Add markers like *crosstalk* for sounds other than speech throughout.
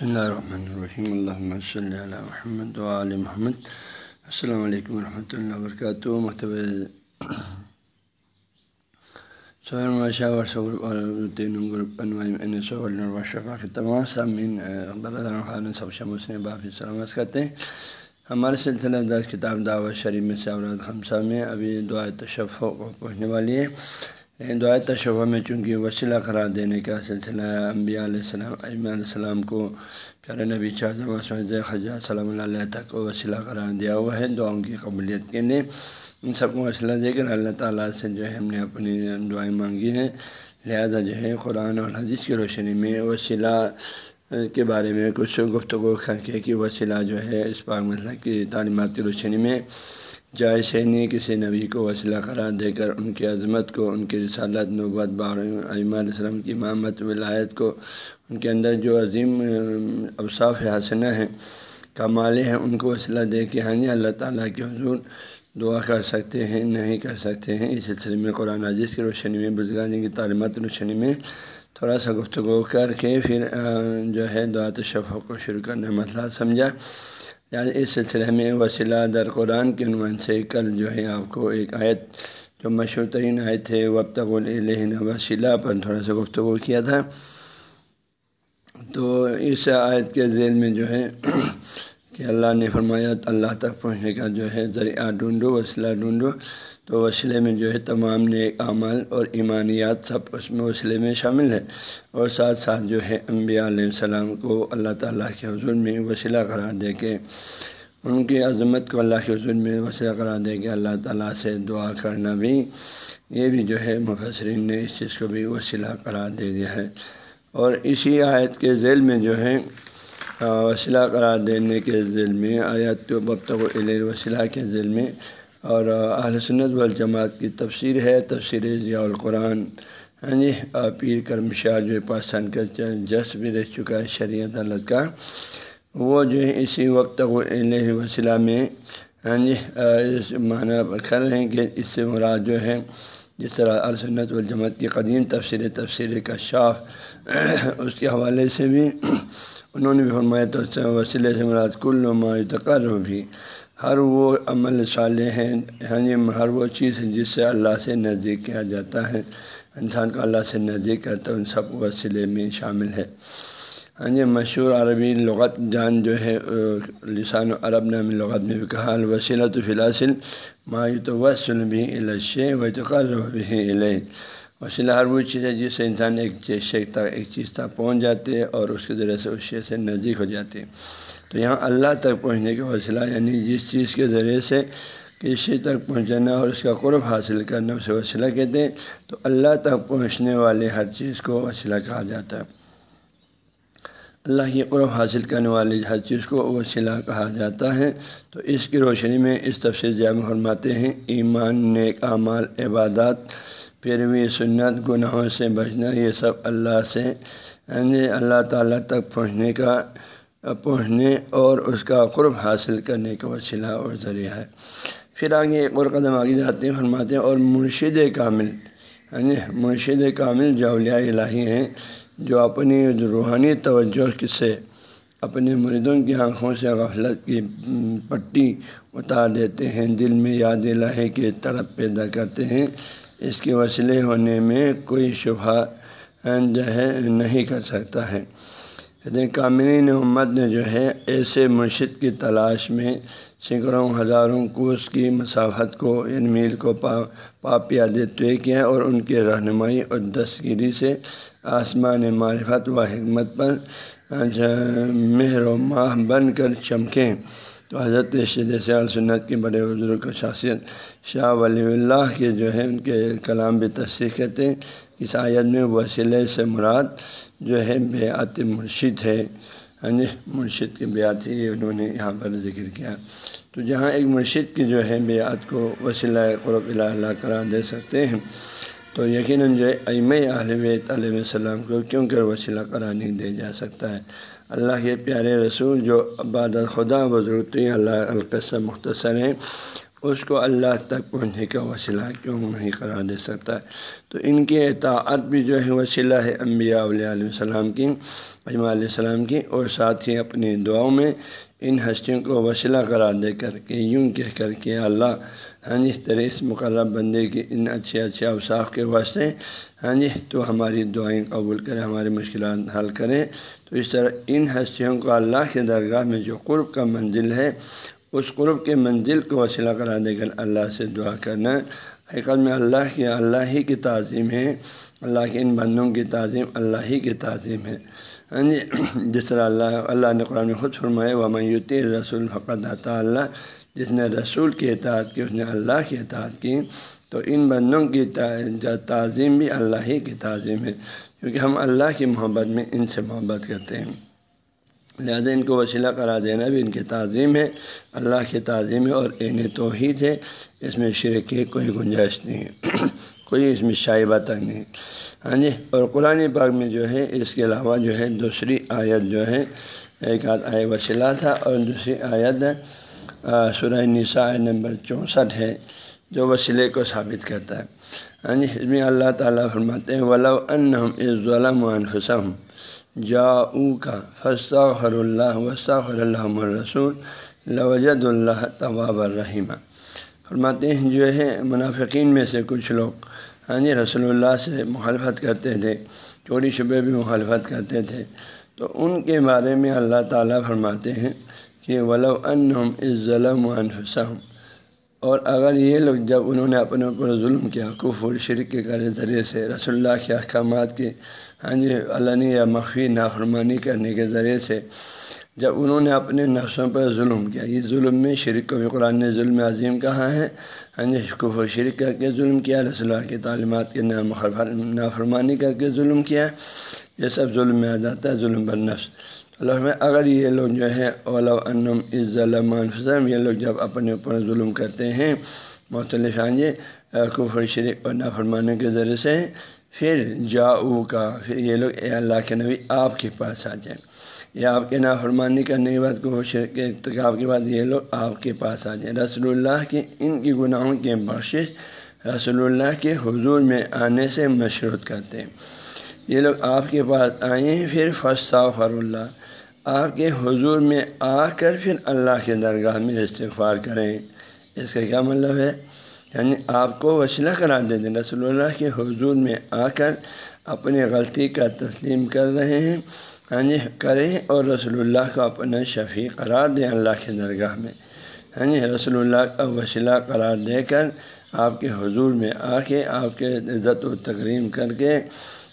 بسم اللہ الرحمن الرحیم اللہ صلی اللہ محمد علیہ محمد السلام علیکم ورحمۃ اللہ وبرکاتہ مکتب کے تمام سامعین سب شموس نے بافی سلامت کرتے ہیں ہمارے سلسلہ دس کتاب دعوت شریف میں سے اوراد خمسہ میں ابھی دعا تشف کو پہنچنے والی ہے دعا تشفہ میں چونکہ وسیلہ قرار دینے کا سلسلہ ہے انبیاء علیہ السلام ام علیہ السلام کو پیارے نبی چاہتے خجا صلی اللہ علیہ تک کو وسیلہ قرار دیا ہوا ہے، دعاؤں کی قبولیت کے لیے۔ ان سب کو وسیلہ دے کر اللہ تعالیٰ سے جو ہے ہم نے اپنی دعائیں مانگی ہیں۔ لہذا جو ہے قرآن اور حدیث کی روشنی میں وسیلہ کے بارے میں کچھ گفتگو کر کے کہ وسیلہ جو ہے اس پاک مسئلہ کی تعلیمات کی روشنی میں جائز ہے نہیں کسی نبی کو وسیلہ قرار دے کر ان کی عظمت کو، ان کی رسالت نوبت بار علیہ السلام کی محمد ولایت کو ان کے اندر جو عظیم اوصاف حسنہ ہیں کمالے ہیں، ان کو وسیلہ دے کے ہاں اللہ تعالیٰ کے حضور دعا کر سکتے ہیں، نہیں کر سکتے ہیں۔ اس سلسلے میں قرآن عزیز کی روشنی میں بزرگانی کی تعلیمات روشنی میں تھوڑا سا گفتگو کر کے پھر جو ہے دعا تشفع کو شروع کرنا مسئلہ سمجھا۔ یعنی اس سلسلے میں وسیلہ در قرآن کے عنوان سے کل جو ہے آپ کو ایک آیت جو مشہور ترین آیت ہے وب تک وسیلہ پر تھوڑا سا گفتگو کیا تھا۔ تو اس آیت کے ذیل میں جو ہے کہ اللہ نے فرمایا، اللہ تک پہنچنے کا جو ہے ذریعہ ڈھونڈو، وسیلہ ڈھونڈو۔ تو وسیلے میں جو ہے تمام نیک عمل اور ایمانیات سب اس میں وسیلے میں شامل ہے اور ساتھ ساتھ جو ہے انبیاء علیہ السلام کو اللہ تعالیٰ کے حضور میں وسیلہ قرار دے کے ان کی عظمت کو اللہ کے حضور میں وسیلہ قرار دے کے اللہ تعالیٰ سے دعا کرنا بھی یہ بھی جو ہے مفسرین نے اس چیز کو بھی وسیلہ قرار دے دیا ہے اور اسی آیت کے ذیل میں جو ہے وسیلہ قرار دینے کے ذیل میں، آیت تو بب علیہ وسیلہ کے ذیل میں اور اہل سنت والجماعت کی تفسیر ہے، تفسیر ضیاء القرآن۔ ہاں جی پیر کرم شاہ جو پاکستان کا جس بھی رہ چکا ہے شریعت عدالت کا، وہ جو ہے اسی وقت علیہ وسیلہ میں ہاں جی معنی کر رہے ہیں کہ اس سے مراد جو ہے، جس طرح سنت والجماعت کی قدیم تفسیر تفسیر کا شاف، اس کے حوالے سے بھی انہوں نے بھی فرمایا تو وسیلے سے مراد کل ما تقرر بھی۔ ہر وہ عمل صالح ہیں ہاں جی ہر وہ چیز ہے جس سے اللہ سے نزدیک کیا جاتا ہے۔ انسان کو اللہ سے نزدیک کرتا ہے، ان سب وسیلے میں شامل ہے۔ ہاں جی مشہور عربی لغت جان جو ہے لسان و عرب نام لغت میں بھی کہا الوسیلہ تو فلاصل مایو تو وسل بھی الشے و تو بھی علیہ وسیلہ ہر وہ چیز ہے جس سے انسان ایک چیز تک ایک چیز تک پہنچ جاتے اور اس کے ذریعے سے اس شے سے نزدیک ہو جاتے تو یہاں اللہ تک پہنچنے کا وسیلہ یعنی جس چیز کے ذریعے سے کسی تک پہنچانا اور اس کا قرب حاصل کرنا، اسے وسیلہ کہتے ہیں۔ تو اللہ تک پہنچنے والے ہر چیز کو وسیلہ کہا جاتا ہے۔ اللہ کی قرب حاصل کرنے والی ہر چیز کو وسیلہ کہا جاتا ہے۔ تو اس کی روشنی میں اس تفصیل جامع فرماتے ہیں، ایمان، نیک اعمال، عبادات پیروی سنت گناہوں سے بچنا، یہ سب اللہ سے یعنی اللہ تعالیٰ تک پہنچنے کا، پہنچنے اور اس کا قرب حاصل کرنے کا وسیلہ اور ذریعہ ہے۔ پھر آگے ایک اور قدم آگے جاتے ہیں، فرماتے ہیں، اور مرشد کامل یعنی مرشد کامل جو الہی ہیں، جو اپنی روحانی توجہ سے، اپنے مریدوں کی آنکھوں سے غفلت کی پٹی اتار دیتے ہیں، دل میں یاد الہی کی تڑپ پیدا کرتے ہیں۔ اس کے وسیلے ہونے میں کوئی شبہ جو ہے نہیں کر سکتا ہے۔ کہتے ہیں امت نے جو ہے ایسے مرشد کی تلاش میں سینکڑوں ہزاروں کوس کی مسافت کو، ان میل کو پا پا پیادے طے کیا اور ان کے رہنمائی اور دستگیری سے آسمان معرفت و حکمت پر مہر و ماہ بن کر چمکیں تو حضرت جیسے السنت کے بڑے بزرگ شخصیت شاہ ولی اللہ کے جو ہے ان کے کلام بھی تصریح کہتے ہیں۔ اس آیت میں وسیلے سے مراد جو ہے، بیعت مرشد ہے۔ ہاں جی مرشد کی بیعت ہی انہوں نے یہاں پر ذکر کیا۔ تو جہاں ایک مرشد کی جو ہے، بیعت کو وسیلہ قرب اللہ قرار دے سکتے ہیں، تو یقیناً جو ہے ایم بیت علیہ السلام کو کیوں کر وسیلہ قرار نہیں دے جا سکتا ہے؟ اللہ کے پیارے رسول جو عبادت خدا بزرگتی اللہ القصہ مختصر ہیں، اس کو اللہ تک پہنچنے کا وسیلہ کیوں نہیں قرار دے سکتا؟ ہے تو ان کی اطاعت بھی جو ہے وسیلہ ہے انبیاء علیہ السلام کی، اجماع علیہ السلام کی، اور ساتھ ہی اپنی دعاؤں میں ان ہستیوں کو وسیلہ قرار دے کر کے، یوں کہہ کر کے اللہ ہاں جی طرح اس مقرر بندے کی ان اچھے اچھے اوصاف کے واسطے ہاں جی تو ہماری دعائیں قبول کریں، ہماری مشکلات حل کریں تو اس طرح ان ہستیوں کو اللہ کے درگاہ میں جو قرب کا منزل ہے، اس قرب کے منزل کو وسیلہ کرا دے کر اللہ سے دعا کرنا۔ حقیقت میں اللہ کی، اللہ ہی کی تعظیم ہے۔ اللہ کے ان بندوں کی تعظیم اللہ ہی کی تعظیم ہے۔ ہاں جی جس طرح اللہ اللہ نے قرآن خود فرمائے و میوتی رسول فقط عطا اللہ جس نے رسول کی اطاعت کی، اس نے اللہ کی اطاعت کی، تو ان بندوں کی تعظیم بھی اللہ ہی کی تعظیم ہے۔ کیونکہ ہم اللہ کی محبت میں ان سے محبت کرتے ہیں۔ لہٰذا ان کو وسیلہ کرا دینا بھی ان کی تعظیم ہے، اللہ کی تعظیم ہے اور عین توحید ہے۔ اس میں شرک کی کوئی گنجائش نہیں ہے۔ *clears throat* کوئی اس میں شائبہ تک نہیں۔ ہاں جی اور قرآن پاک میں جو ہے، اس کے علاوہ جو ہے، دوسری آیت جو ہے، ایک آدھ آئے وسیلہ تھا اور دوسری آیت سورہ نساء نمبر چونسٹھ ہے۔ جو وسیلے کو ثابت کرتا ہے۔ ہاں جی اس میں اللہ تعالیٰ فرماتے ہیں، ولو ان اس ظلم و انفسم جا او کا فصر اللہ وصر اللہ رسول لوجد اللہ طواب الرحیمہ فرماتے ہیں، جو ہے، منافقین میں سے کچھ لوگ ہاں جی رسول اللہ سے مخالفت کرتے تھے، چوری شبے بھی مخالفت کرتے تھے۔ تو ان کے بارے میں اللہ تعالیٰ فرماتے ہیں کہ ولو ان اس ظلم و انفسم اور اگر یہ لوگ جب انہوں نے اپنے اوپر ظلم کیا، کفر، شرک کے کرے ذریعے سے رسول اللہ کے احکامات کی ہاں جی علنی یا مخفی نافرمانی کرنے کے ذریعے سے جب انہوں نے اپنے نفسوں پر ظلم کیا، یہ ظلم میں شرک کو بھی قرآن نے ظلم عظیم کہا ہے ہاں جی کفر، شرک کر کے ظلم کیا، رسول اللہ کی تعلیمات کے نافرمانی کر کے ظلم کیا، یہ سب ظلم میں آ جاتا ہے، ظلم بر نفس۔ اللہ میں اگر یہ لوگ جو ہے اولا انم اس ظلم یہ لوگ جب اپنے اوپر ظلم کرتے ہیں، مختلف جی کفر شریف اور نافرمانے کے ذریعے سے، پھر جاؤ کا پھر یہ لوگ اے اللہ کے نبی آپ کے پاس آ جائیں۔ یا آپ کے نافرمانی کرنے کے بعد کو شرک کے ارتکاب کے بعد یہ لوگ آپ کے پاس آ جائیں۔ رسول اللہ کے ان کی گناہوں کے بخشش رسول اللہ کے حضور میں آنے سے مشروط کرتے ہیں۔ یہ لوگ آپ کے پاس آئیں، پھر فسا فر اللہ آپ کے حضور میں آ کر پھر اللہ کے درگاہ میں استغفار کریں۔ اس کا کیا مطلب ہے؟ یعنی آپ کو وسیلہ کرا دے دیں۔ رسول اللہ کے حضور میں آ کر اپنی غلطی کا تسلیم کر رہے ہیں۔ ہاں جی کریں اور رسول اللہ کو اپنا شفیع قرار دیں اللہ کے درگاہ میں۔ ہاں جی رسول اللہ کا وسیلہ قرار دے کر آپ کے حضور میں آ کے آپ کے عزت و تقریم کر کے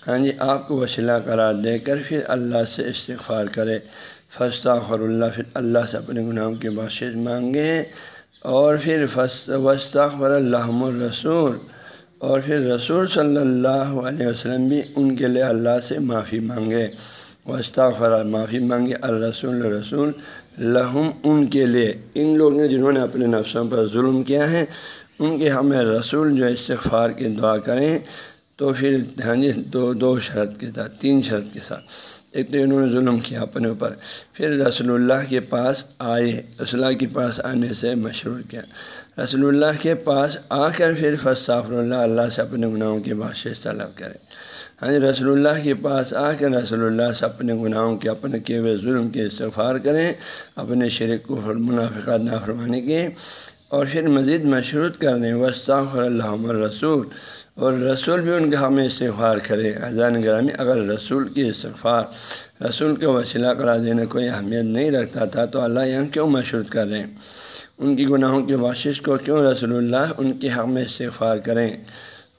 ہاں جی آپ کو وسیلہ قرار دے کر پھر اللہ سے استغفار کرے۔ فستا خر اللہ، پھر اللہ سے اپنے گناہوں کے بخشش مانگے۔ اور پھر فس وسطہ خر اللہ الرسول۔ اور پھر رسول صلی اللہ علیہ وسلم بھی ان کے لیے اللہ سے معافی مانگے۔ وسطہ خر معافی مانگے۔ الرسول، رسول لہم ان کے لیے۔ ان لوگوں نے جنہوں نے اپنے نفسوں پر ظلم کیا ہے۔ ان کے ہمیں رسول جو استغفار کی دعا کریں۔ تو پھر ہاں جی دو دو شرط کے ساتھ، تین شرط کے ساتھ۔ ایک تو انہوں نے ظلم کیا اپنے اوپر، پھر رسول اللہ کے پاس آئے، رسول اللہ کے پاس آنے سے مشہور کیا۔ رسول اللہ کے پاس آ کر پھر صافر اللہ اللہ سے اپنے گناہوں کے بادشاہ طلب کرے۔ ہاں جی رسول اللہ کے پاس آ کر رسول اللہ سے اپنے گناہوں کے، اپنے کیے ہوئے ظلم کے استغفار کریں، اپنے شرک کو منافقات نافرمانے کے۔ اور پھر مزید مشروط کرنے وسطر اللہ رسول اور رسول بھی ان کا ہمیں استغفار کرے، اذان گرامی، اگر رسول کی استغفار، رسول کے وسیلہ کرا دینا کوئی اہمیت نہیں رکھتا تھا، تو اللہ یہاں کیوں مشہور کر رہے ہیں؟ ان کی گناہوں کی باشش کو کیوں رسول اللہ ان کے حق میں استغفار کریں؟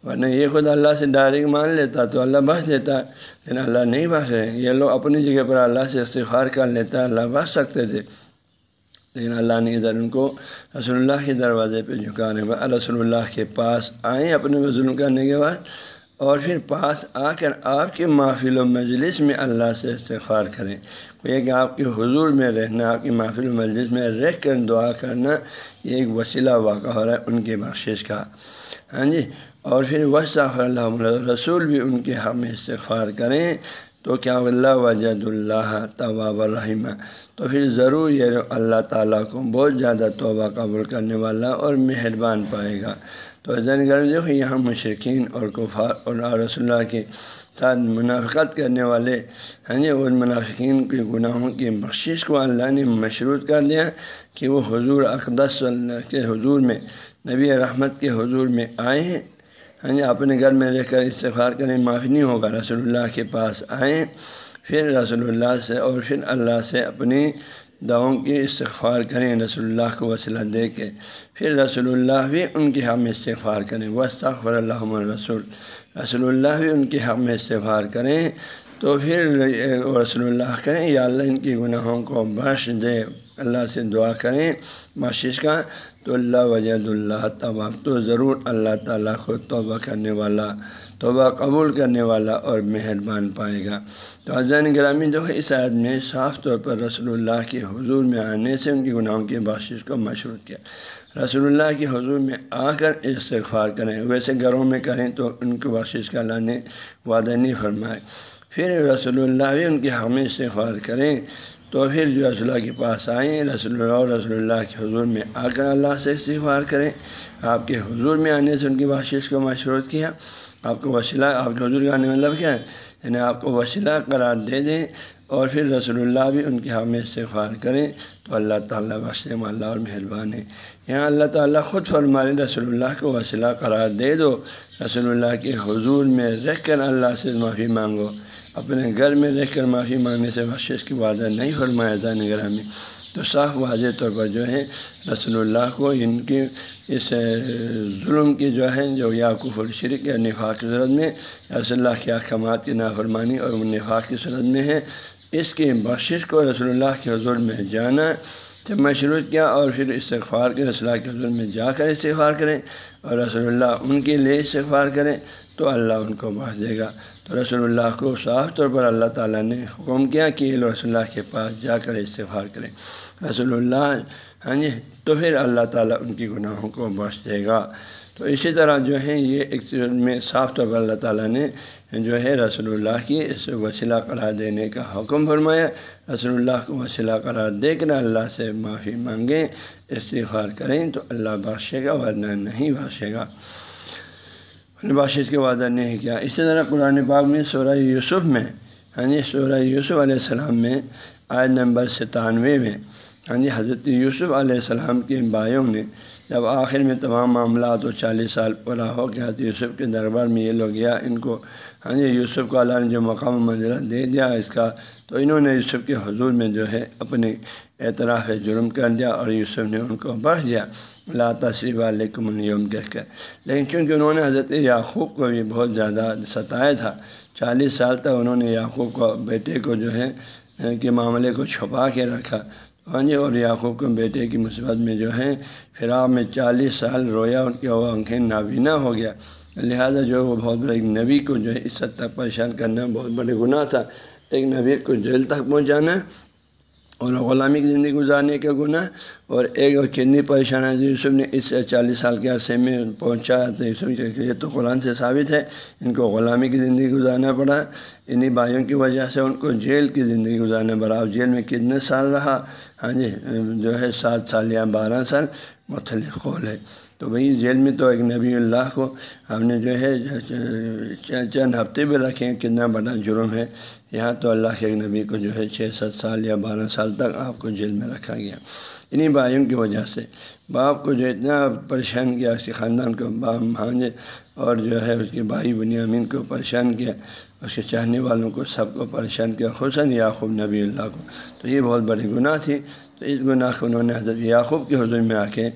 ورنہ یہ خود اللہ سے ڈائریکٹ مان لیتا تو اللہ بخش دیتا، لیکن اللہ نہیں بخش رہے یہ لوگ اپنی جگہ پر اللہ سے استغفار کر لیتا، اللہ بخش سکتے تھے۔ لیکن اللہ نے ادھر ان کو رسول اللہ کے دروازے پہ جھکانے بعد رسول اللہ کے پاس آئیں اپنے ظلم کرنے کے بعد اور پھر پاس آ کر آپ کے محفل و مجلس میں اللہ سے استغفار کریں۔ کوئی کہ آپ کے حضور میں رہنا، آپ کی محفل و مجلس میں رہ کر دعا کرنا، یہ ایک وسیلہ واقع ہو رہا ہے ان کے بخشش کا۔ ہاں جی؟ اور پھر وصف اللہ، رسول بھی ان کے حق میں استغفار کریں۔ تو کیا اللہ وجد اللہ طواب الرحمہ تو پھر ضرور یہ اللہ تعالیٰ کو بہت زیادہ توبہ قبول کرنے والا اور مہربان پائے گا۔ تو زین گھر دیکھو یہاں مشرقین اور کفار اور رسول اللہ کے ساتھ منافقت کرنے والے ہیں جی ان منافقین کے گناہوں کی بخشش کو اللہ نے مشروط کر دیا کہ وہ حضور اقدس اللہ کے حضور میں، نبی رحمت کے حضور میں آئے ہیں۔ ہاں جی اپنے گھر میں رہ کر استفار کریں معافی نہیں ہوگا، رسول اللہ کے پاس آئیں، پھر رسول اللہ سے اور پھر اللہ سے اپنی دعاؤں کی استغفار کریں، رسول اللہ کو وسیلہ دے کے، پھر رسول اللہ بھی ان کے حق میں استغفار کریں۔ وہ اللہ رسول رسول اللہ بھی ان کے حق میں استغفار کریں تو پھر رسول اللہ کریں یا اللہ ان کی گناہوں کو بخش دے۔ اللہ سے دعا کریں، بخشش کا تو اللہ وجد اللہ طبع تو ضرور اللہ تعالیٰ کو توبہ کرنے والا، توبہ قبول کرنے والا اور مہربان پائے گا۔ تو حضین گرامی جو ہے، اس عید میں صاف طور پر رسول اللہ کے حضور میں آنے سے ان کی گناہوں کی بخشش کو مشروط کیا۔ رسول اللہ کے حضور میں آ کر استغفار کریں۔ ویسے گھروں میں کریں تو ان کو بخشش کا اللہ نے وعدہ نہیں فرمائے پھر رسول اللہ بھی ان کے حق میں استغفار کریں۔ تو پھر جو رسول اللہ کے پاس آئیں، رسول اللہ اور رسول اللہ کے حضور میں آ کر اللہ سے استغفار کریں۔ آپ کے حضور میں آنے سے ان کی بخشش کو مشروط کیا۔ آپ کو وسیلہ، آپ کے حضور کا آنے مطلب کیا ہے؟ یعنی آپ کو وسیلہ، قرار دے دیں اور پھر رسول اللہ بھی ان کے حق میں استغفار کریں۔ تو اللہ تعالیٰ وسلم اللہ اور مہربان ہے یہاں اللہ تعالیٰ خود فرمائے رسول اللہ کو وسیلہ قرار دے دو۔ رسول اللہ کے حضور میں رہ کر اللہ سے معافی مانگو۔ اپنے گھر میں رہ کر معافی مانگنے سے بخشش کی وعدہ نہیں فرمایا تھا نگرہ میں۔ تو صاف واضح طور پر جو ہے رسول اللہ کو ان کی اس ظلم کی جو ہے جو یاقوف الشرک یا نفاق کی صورت میں، رسول اللہ کے احکامات کی نافرمانی اور نفاق کی صورت میں ہے۔ اس کی بخشش کو رسول اللہ کے حضور میں جانا سے مشروط کیا اور پھر استغفار کے رسول اللہ کے حضور میں جا کر استغفار کریں اور رسول اللہ ان کے لیے استغفار کریں۔ تو اللہ ان کو بڑھ دے گا۔ تو رسول اللہ کو صاف طور پر اللہ تعالیٰ نے حکم کیا کہ رسول اللہ کے پاس جا کر استغفار کریں۔ رسول اللہ ہاں جی تو پھر اللہ تعالیٰ ان کی گناہوں کو بخش دے گا۔ تو اسی طرح جو ہے، یہ ایک میں صاف طور پر اللہ تعالیٰ نے جو ہے رسول اللہ کی اس وسیلہ قرار دینے کا حکم فرمایا۔ رسول اللہ کو وسیلہ قرار دے کر اللہ سے معافی مانگیں، استغفار کریں تو اللہ بخشے گا، ورنہ نہیں بخشے گا۔ بخش کے وعدہ نہیں کیا۔ اسی طرح قرآن پاک میں سورہ یوسف میں ہاں جی سورہ یوسف علیہ السلام میں عائد نمبر ستانوے میں ہاں جی حضرت یوسف علیہ السلام کے بھائیوں نے جب آخر میں تمام معاملات و چالیس سال پورا ہو گیا، حضرت یوسف کے دربار میں یہ لوگ گیا، ان کو ہاں جی یوسف کو اللہ نے جو مقام منظرہ دے دیا اس کا تو انہوں نے یوسف کے حضور میں جو ہے اپنے اعتراف جرم کر دیا اور یوسف نے ان کو بڑھ دیا۔ لا تصریف علیکم اليوم، کہہ کر۔ لیکن چونکہ انہوں نے حضرت یعقوب کو بھی بہت زیادہ ستایا تھا، چالیس سال تک انہوں نے یعقوب کو، بیٹے کو جو ہے کے معاملے کو چھپا کے رکھا۔ ہاں جی اور یعقوب کو بیٹے کی مثبت میں جو ہے پھر آپ میں چالیس سال رویا، ان کے وہ آنکھیں نابینا ہو گیا۔ لہٰذا جو وہ بہت بڑے ایک نبی کو جو ہے اس حد تک پریشان کرنا بہت بڑے گناہ تھا۔ ایک نبی کو جیل تک پہنچانا اور غلامی کی زندگی گزارنے کا گناہ اور ایک اور کتنی پریشانی یوسف نے اس چالیس سال کے عرصے میں پہنچا تو یوسف یہ تو قرآن سے ثابت ہے، ان کو غلامی کی زندگی گزارنا پڑا۔ انہیں بھائیوں کی وجہ سے ان کو جیل کی زندگی گزارنا پڑا۔ اور جیل میں کتنے سال رہا؟ ہاں جی جو ہے سات سال یا بارہ سال مختلف قول ہے۔ تو بھائی جیل میں تو ایک نبی اللہ کو ہم نے جو ہے چند ہفتے بھی رکھے کتنا بڑا جرم ہے۔ یہاں تو اللہ کے ایک نبی کو جو ہے چھ سات سال یا بارہ سال تک آپ کو جیل میں رکھا گیا۔ انہیں بھائیوں کی وجہ سے باپ کو جو اتنا پریشان کیا، اس کے خاندان کو ہاں اور جو ہے اس کے بھائی بنیامین کو پریشان کیا، اس کے چاہنے والوں کو سب کو پریشان کیا حسن یعقوب نبی اللہ کو۔ تو یہ بہت بڑی گناہ تھی تو اس گناہ کو انہوں نے حضرت یعقوب کے حضور میں آ کے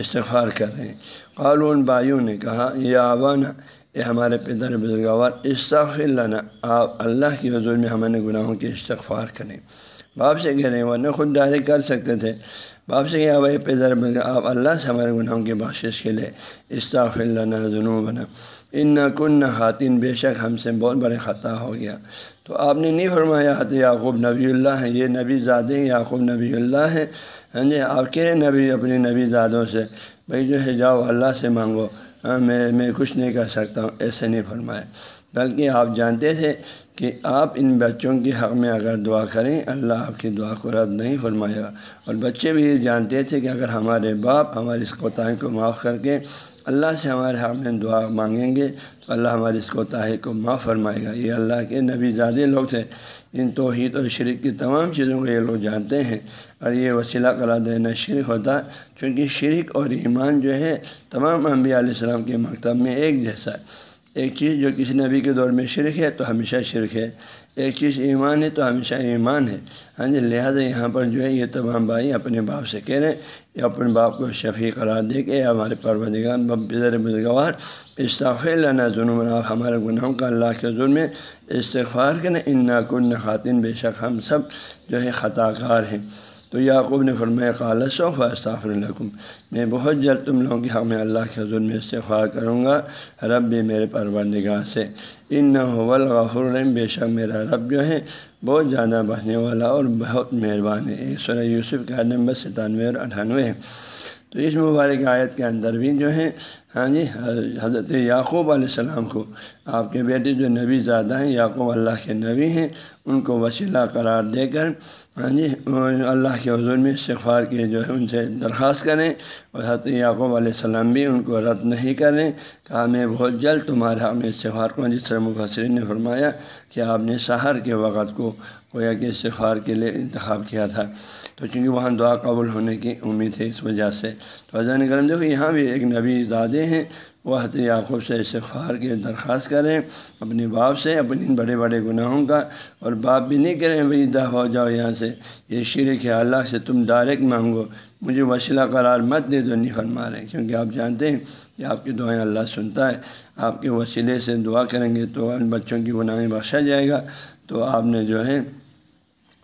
استغفار کر رہے ہیں قالون بھائیوں نے کہا، یا آبانہ اے ہمارے پدر بزرگوار، استغفر اللہ آپ اللہ کی حضور میں ہمیں گناہوں کے استغفار کریں۔ باپ سے کہہ رہے ہیں ورنہ خود ڈائریکٹ کر سکتے تھے۔ باپ سے کہا، بھائی پیدر آپ اللہ سے ہمارے گناہوں کی بخشش کے لیے استاف اللہ جنوب بنا ان نہ کن نہ خواتین بے شک ہم سے بہت بڑے خطا ہو گیا۔ تو آپ نے نہیں فرمایا حت یعقوب نبی اللہ ہے یہ نبی زادے یعقوب نبی اللہ ہے ہاں جی آپ کہہ رہے نبی، اپنے نبی زادوں سے، بھائی جو ہے، جاؤ اللہ سے مانگو۔ ہاں میں میں کچھ نہیں کر سکتا ہوں، ایسے نہیں فرمایا بلکہ آپ جانتے تھے کہ آپ ان بچوں کے حق میں اگر دعا کریں، اللہ آپ کی دعا کو رد نہیں فرمائے گا۔ اور بچے بھی یہ جانتے تھے کہ اگر ہمارے باپ ہماری اس کوتاہی کو معاف کر کے اللہ سے ہمارے حق میں دعا مانگیں گے، تو اللہ ہماری اس کوتاہی کو معاف فرمائے گا۔ یہ اللہ کے نبی زیادہ لوگ تھے۔ ان توحید اور شرک کی تمام چیزوں کو یہ لوگ جانتے ہیں۔ اور یہ وسیلہ کرا دینا شرک ہوتا چونکہ شرک اور ایمان جو ہے، تمام انبیاء علیہ السلام کے مکتب میں ایک جیسا ہے۔ ایک چیز جو کسی نبی کے دور میں شرک ہے، تو ہمیشہ شرک ہے۔ ایک چیز ایمان ہے، تو ہمیشہ ایمان ہے۔ ہاں جی لہٰذا یہاں پر جو ہے، یہ تمام بھائی اپنے باپ سے کہہ رہے ہیں یا اپنے باپ کو شفیع قرار دے کے ہمارے پروردگار بزر مزگوار استغفر لنا ظلم ہمارے گناہوں کا اللہ کے ظلم میں استغفار کریں ان ناکن خاتین بے شک، ہم سب جو ہے خطا کار ہیں۔ تو یعقوب نے فرمایا قالص و استغفر الحکم میں بہت جلد تم لوگوں کی حق میں اللہ کے حضور میں استغفار کروں گا۔ رب بھی میرے پروردگار سے۔ ان نہ غفر بے شک میرا رب جو ہے بہت زیادہ بچنے والا اور بہت مہربان ہے۔ ایک سورہ یوسف کا نمبر ستانوے اور اٹھانوے ہے۔ تو اس مبارک آیت کے اندر بھی جو ہے ہاں جی حضرت یعقوب علیہ السلام کو آپ کے بیٹے جو نبی زیادہ ہیں، یعقوب اللہ کے نبی ہیں، ان کو وسیلہ قرار دے کر ہاں جی اللہ کے حضور میں استغفار کے جو ہے ان سے درخواست کریں اور حضرت یعقوب علیہ السلام بھی ان کو رد نہیں کریں۔ کہا، میں بہت جلد تمہارے حق میں استغفار کو جس طرح مبصرین نے فرمایا کہ آپ نے سحر کے وقت کو گویا کہ استغفار کے لیے انتخاب کیا تھا۔ تو چونکہ وہاں دعا قبول ہونے کی امید ہے اس وجہ سے، تو حضرت کرم دیکھو یہاں بھی ایک نبی زادے ہیں۔ وہ حضرت یعقوب سے استغفار کے درخواست کریں اپنے باپ سے، اپنے ان بڑے بڑے گناہوں کا۔ اور باپ بھی نہیں کریں بھائی دا ہو جاؤ یہاں سے۔ یہ شرک ہے اللہ سے تم ڈائریکٹ مانگو، مجھے وسیلہ قرار مت دے دو نہیں فرما رہے کیونکہ آپ جانتے ہیں کہ آپ کی دعائیں اللہ سنتا ہے۔ آپ کے وسیلے سے دعا کریں گے تو ان بچوں کی گناہیں بخشا جائے گا۔ تو آپ نے جو ہے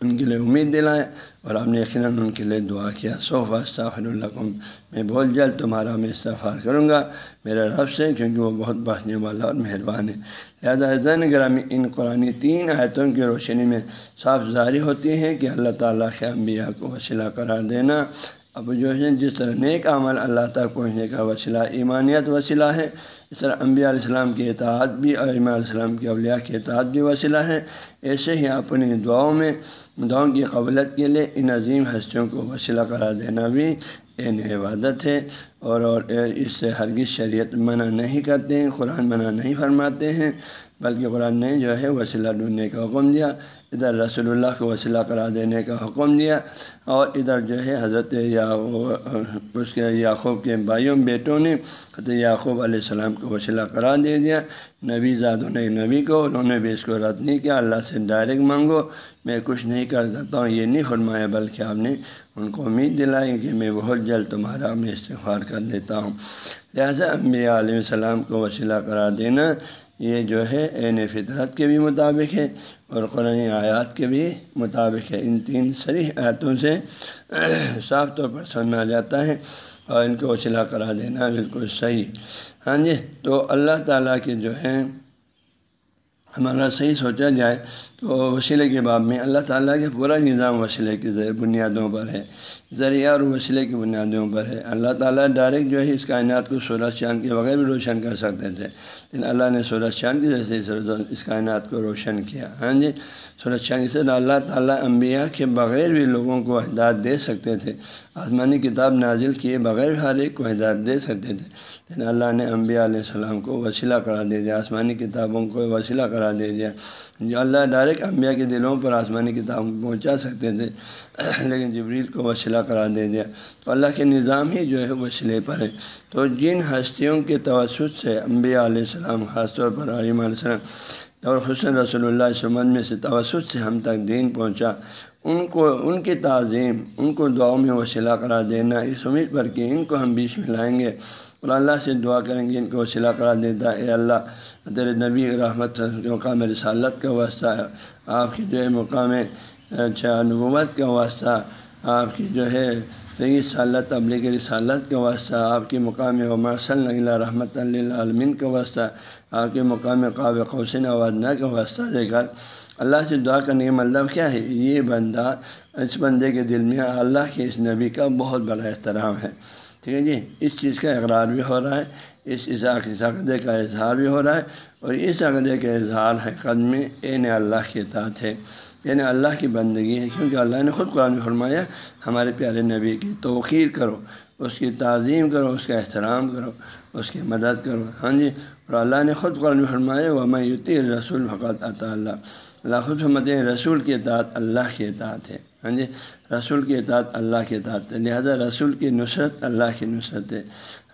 ان کے لیے امید دلائیں اور آپ نے یقیناً ان کے لیے دعا کیا۔ صوفہ استغفر القم میں بہت جلد تمہارا میں استغفار کروں گا۔ میرا رب سے، کیونکہ وہ بہت بچنے والا اور مہربان ہے۔ لہٰذا زین گرامی، ان قرآن تین آیتوں کی روشنی میں صاف ظاہر ہوتی ہے کہ اللہ تعالیٰ کے انبیاء کو وسیلہ قرار دینا اب جو ہے جس طرح نیک عمل اللہ تک پہنچنے کا وسیلہ، ایمانیت وسیلہ ہے، اس طرح انبیاء علیہ السلام کے اطاعت بھی اور امام علیہ السلام کے اولیاء کے اطاعت بھی وسیلہ ہے۔ ایسے ہی اپنی دعاؤں میں، دعاؤں کی قبلت کے لیے ان عظیم ہستیوں کو وسیلہ کرا دینا بھی این عبادت ہے۔ اور اور اس سے ہرگز شریعت منع نہیں کرتے ہیں قرآن منع نہیں فرماتے ہیں۔ بلکہ قرآن نے جو ہے وسیلہ ڈھونڈنے کا حکم دیا۔ ادھر رسول اللہ کو وسیلہ کرا دینے کا حکم دیا اور ادھر جو ہے حضرت یا اس کے یعقوب کے بھائیوں، بیٹوں نے حضرت یعقوب علیہ السلام کو وسیلہ کرا دے دیا۔ نبی زادوں نے نبی کو، انہوں نے بھی اس کو رد نہیں کیا۔ اللہ سے ڈائریکٹ مانگو، میں کچھ نہیں کر سکتا ہوں، یہ نہیں فرمایا، بلکہ آپ نے ان کو امید دلائی کہ میں بہت جلد تمہارا میں استغفار کر لیتا ہوں۔ لہٰذا انبیاء علیہ السلام کو وسیلہ قرار دینا یہ جو ہے عین فطرت کے بھی مطابق ہے اور قرآن آیات کے بھی مطابق ہے۔ ان تین سریح آیاتوں سے صاف طور پر سمجھ آ جاتا ہے اور ان کو اچلا کرا دینا بالکل صحیح۔ ہاں جی تو اللہ تعالیٰ کے جو ہے ہمارا صحیح سوچا جائے تو وسیلے کے باب میں اللہ تعالیٰ کے پورا نظام وسیلے کے بنیادوں پر ہے، ذریعہ اور وسیلے کی بنیادوں پر ہے۔ اللہ تعالیٰ ڈائریکٹ جو ہے اس کائنات کو سورج، چاند کے بغیر بھی روشن کر سکتے تھے۔ لیکن اللہ نے سورج، چاند کی ذریعے سے اس کائنات کو روشن کیا۔ ہاں جی سورج، چاند سے اللہ تعالیٰ انبیاء کے بغیر بھی لوگوں کو ہدایت دے سکتے تھے۔ آسمانی کتاب نازل کیے بغیر ہر ایک کو ہدایت دے سکتے تھے۔ لیکن اللہ نے انبیاء علیہ السلام کو وسیلہ کرا دے دیا، آسمانی کتابوں کو وسیلہ کرا دے دیا۔ جو اللہ ڈائریکٹ انبیاء کے دلوں پر آسمانی کتاب پہنچا سکتے تھے، لیکن جبریل کو وسیلہ کرا دے دیا۔ تو اللہ کے نظام ہی جو ہے، وسیلے پر ہے۔ تو جن ہستیوں کے توسط سے انبیاء علیہ السلام، خاص طور پر علیم علیہ السلام اور حسن رسول اللہ سمن میں سے توسط سے ہم تک دین پہنچا۔ ان کو، ان کی تعظیم، ان کو دعاؤں میں وسیلہ کرا دینا، اس امید پر کہ ان کو ہم بیچ میں لائیں گے۔ اور اللہ سے دعا کریں گے، ان کو وسیلہ کرا دیتا ہے اے اللہ، تیرے نبی رحمت مقام رسالت کا واسطہ ہے آپ کی جو ہے مقام اچھا نبوت کا واسطہ، آپ کی جو ہے تیئیس سالہ تبلیغ رسالت کا واسطہ، آپ کے مقام عمر صلی اللہ رحمۃ اللہ عالمین کا واسطہ، آپ کے مقام قاب قوسن اوادنا کا واسطہ، دے کر اللہ سے دعا کرنے کا مطلب کیا ہے؟ یہ بندہ اس بندے کے دل میں اللہ کے اس نبی کا بہت بڑا احترام ہے۔ ٹھیک ہے جی؟ اس چیز کا اقرار بھی ہو رہا ہے، اس اس عقیدے کا اظہار بھی ہو رہا ہے اور اس عقدے کے اظہار حقیقت میں عین اللہ کے اطاعت ہے۔ یعنی اللہ کی بندگی ہے، کیونکہ اللہ نے خود قرآن میں فرمایا، ہمارے پیارے نبی کی توقیر کرو، اس کی تعظیم کرو، اس کا احترام کرو، اس کی مدد کرو۔ ہاں جی؟ اور اللہ نے خود قرآن فرمایا وہ میں یوتی رسول فقط عطا اللہ اللہ خود حمت رسول کے اطاعت اللہ کے اطاعت ہے۔ ہاں جی؟ رسول کے اطاعت اللہ کے اطاعت ہے۔ لہذا رسول کی نصرت اللہ کی نصرت ہے۔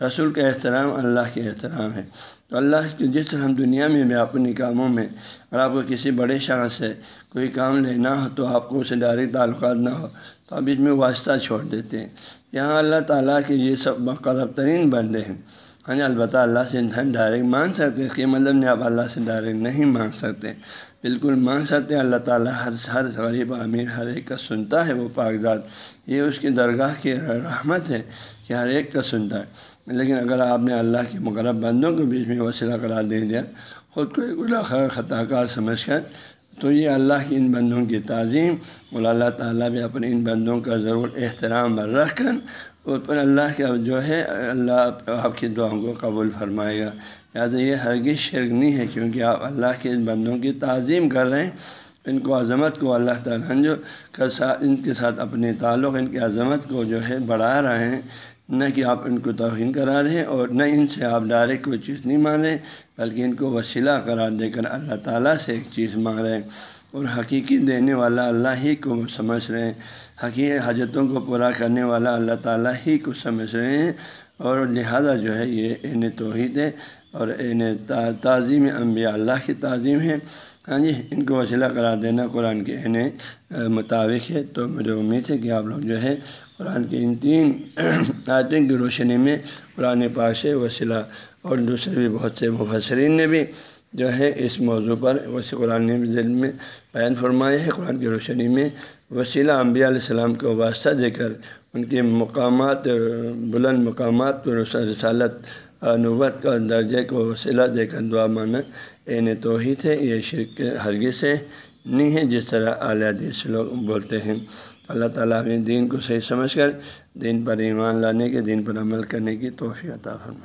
رسول کا احترام اللہ کے احترام ہے۔ تو اللہ کی جس طرح ہم دنیا میں بھی اپنی کاموں میں اگر آپ کو کسی بڑے شخص سے کوئی کام لینا ہو تو آپ کو اسے ڈائریکٹ تعلقات نہ ہو تو آپ اس میں واسطہ چھوڑ دیتے ہیں۔ یہاں اللہ تعالیٰ کے یہ سب مقرب ترین بندے ہیں۔ ہاں جی؟ البتہ اللہ سے انسان ڈائریکٹ مانگ سکتے اس کے مطلب نہیں آپ اللہ سے ڈائریکٹ نہیں مانگ سکتے۔ بالکل مانگ سکتے ہیں۔ اللہ تعالیٰ ہر ہر غریب امیر ہر ایک کا سنتا ہے، وہ کاغذات یہ اس کی درگاہ کی رحمت ہے کہ ہر ایک کا سنتا ہے۔ لیکن اگر آپ نے اللہ کے مقرب بندوں کو بیچ میں وسیلہ قرار دے دیا، خود کو ایک اللہ خطا کار سمجھ کر، تو یہ اللہ کی ان بندوں کی تعظیم، اور اللہ تعالیٰ بھی اپنے ان بندوں کا ضرور احترام رکھ کر اس پر اللہ کا جو ہے، اللہ آپ کی دعاؤں کو قبول فرمائے گا۔ لہٰذا یہ ہرگز شرک نہیں ہے، کیونکہ آپ اللہ کے ان بندوں کی تعظیم کر رہے ہیں۔ ان کو عظمت کو اللہ تعالیٰ جو کا ساتھ ان کے ساتھ اپنے تعلق، ان کی عظمت کو جو ہے بڑھا رہے ہیں۔ نہ کہ آپ ان کو توہین کرا رہے ہیں اور نہ ان سے آپ ڈائریکٹ کوئی چیز نہیں مان رہے، بلکہ ان کو وسیلہ قرار دے کر اللہ تعالیٰ سے ایک چیز مانگ رہے ہیں۔ اور حقیقی دینے والا اللہ ہی کو سمجھ رہے ہیں۔ حقیقی حاجتوں کو پورا کرنے والا اللہ تعالیٰ ہی کو سمجھ رہے ہیں۔ اور لہذا جو ہے یہ این توحید ہے اور این تعظیم انبیاء اللہ کی تعظیم ہے۔ ہاں جی ان کو وسیلہ قرار دینا قرآن کے عین مطابق ہے۔ تو مجھے امید ہے کہ آپ لوگ جو ہے قرآن کے ان تین *clears throat* آیتوں کی روشنی میں قرآن پاک سے وسیلہ اور دوسرے بھی بہت سے مفسرین نے بھی جو ہے، اس موضوع پر وسیع قرآن ذیل میں بیان فرمائے ہے۔ قرآن کی روشنی میں وسیلہ انبیاء علیہ السلام کو واسطہ دے کر ان کے مقامات، بلند مقامات پر رسالت نوبت کا درجے کو وسیلہ دے کر دعا مانا عین توحید ہے۔ یہ شرک ہرگز ہے نہیں ہے، جس طرح اعلیٰ حدیث لوگ بولتے ہیں۔ اللہ تعالیٰ نے دین کو صحیح سمجھ کر دین پر ایمان لانے کے، دین پر عمل کرنے کی توفیع عطا فرما